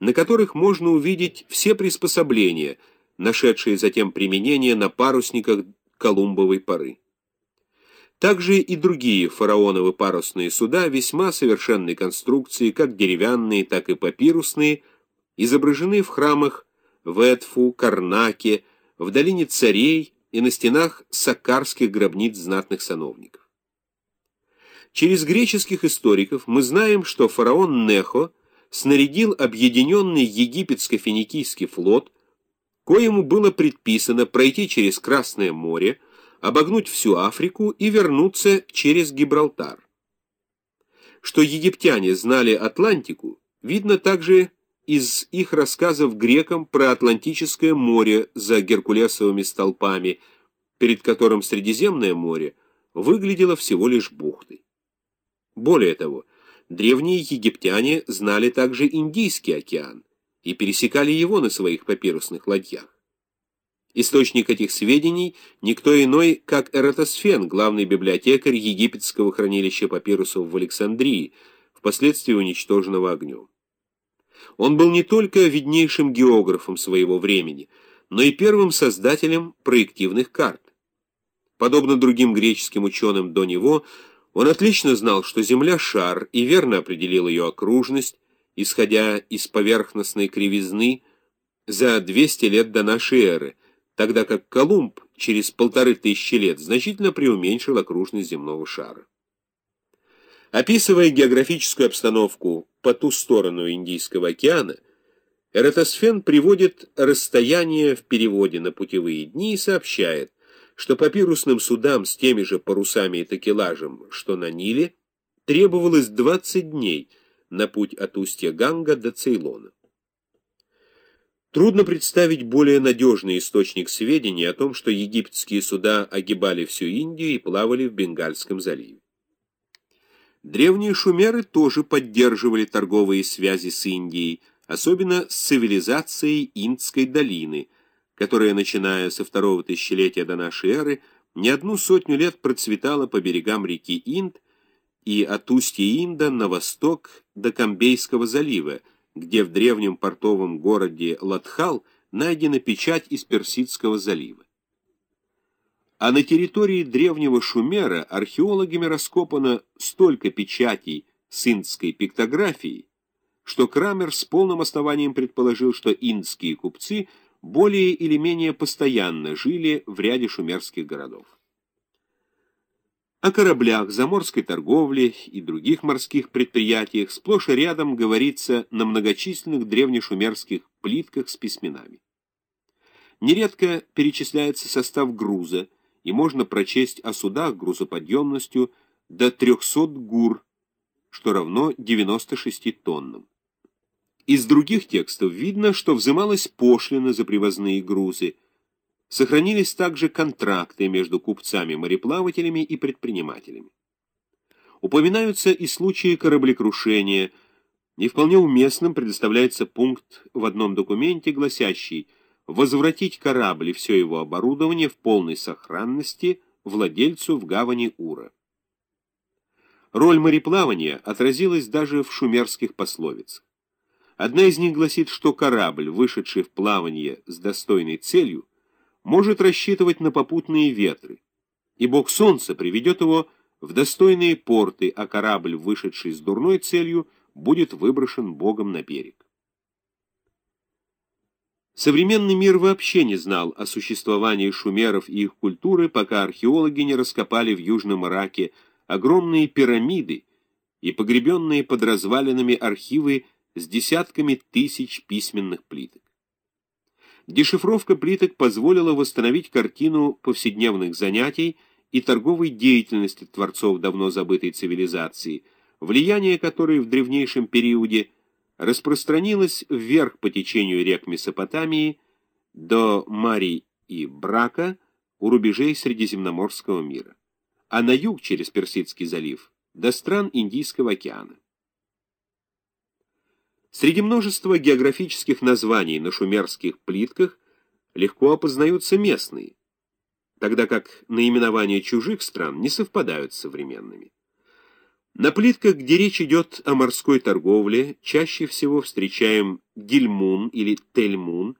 на которых можно увидеть все приспособления, нашедшие затем применение на парусниках Колумбовой поры. Также и другие фараоновы парусные суда весьма совершенной конструкции, как деревянные, так и папирусные, изображены в храмах в Эдфу, Карнаке, в долине царей и на стенах сакарских гробниц знатных сановников. Через греческих историков мы знаем, что фараон Нехо снарядил объединенный египетско-финикийский флот, коему было предписано пройти через Красное море, обогнуть всю Африку и вернуться через Гибралтар. Что египтяне знали Атлантику, видно также из их рассказов грекам про Атлантическое море за геркулесовыми столпами, перед которым Средиземное море выглядело всего лишь бухтой. Более того, древние египтяне знали также Индийский океан и пересекали его на своих папирусных ладьях. Источник этих сведений – никто иной, как Эратосфен, главный библиотекарь египетского хранилища папирусов в Александрии, впоследствии уничтоженного огнем. Он был не только виднейшим географом своего времени, но и первым создателем проективных карт. Подобно другим греческим ученым до него, он отлично знал, что Земля – шар, и верно определил ее окружность, исходя из поверхностной кривизны за 200 лет до нашей эры, тогда как Колумб через полторы тысячи лет значительно преуменьшил окружность земного шара. Описывая географическую обстановку по ту сторону Индийского океана, Эратосфен приводит расстояние в переводе на путевые дни и сообщает, что папирусным судам с теми же парусами и такелажем, что на Ниле, требовалось 20 дней на путь от устья Ганга до Цейлона. Трудно представить более надежный источник сведений о том, что египетские суда огибали всю Индию и плавали в Бенгальском заливе. Древние шумеры тоже поддерживали торговые связи с Индией, особенно с цивилизацией Индской долины, которая, начиная со второго тысячелетия до нашей эры, не одну сотню лет процветала по берегам реки Инд и от устья Инда на восток до Камбейского залива, где в древнем портовом городе Латхал найдена печать из Персидского залива. А на территории древнего Шумера археологами раскопано столько печатей с индской пиктографией, что Крамер с полным основанием предположил, что индские купцы более или менее постоянно жили в ряде шумерских городов. О кораблях, заморской торговле и других морских предприятиях сплошь и рядом говорится на многочисленных древнешумерских плитках с письменами. Нередко перечисляется состав груза, и можно прочесть о судах грузоподъемностью до 300 гур, что равно 96 тоннам. Из других текстов видно, что взималась пошлина за привозные грузы. Сохранились также контракты между купцами-мореплавателями и предпринимателями. Упоминаются и случаи кораблекрушения, и вполне уместным предоставляется пункт в одном документе, гласящий – возвратить корабль и все его оборудование в полной сохранности владельцу в гавани Ура. Роль мореплавания отразилась даже в шумерских пословицах. Одна из них гласит, что корабль, вышедший в плавание с достойной целью, может рассчитывать на попутные ветры, и бог солнца приведет его в достойные порты, а корабль, вышедший с дурной целью, будет выброшен богом на берег. Современный мир вообще не знал о существовании шумеров и их культуры, пока археологи не раскопали в Южном Ираке огромные пирамиды и погребенные под развалинами архивы с десятками тысяч письменных плиток. Дешифровка плиток позволила восстановить картину повседневных занятий и торговой деятельности творцов давно забытой цивилизации, влияние которой в древнейшем периоде – распространилась вверх по течению рек Месопотамии до Марий и Брака у рубежей Средиземноморского мира, а на юг через Персидский залив до стран Индийского океана. Среди множества географических названий на шумерских плитках легко опознаются местные, тогда как наименования чужих стран не совпадают с современными. На плитках, где речь идет о морской торговле, чаще всего встречаем гельмун или тельмун,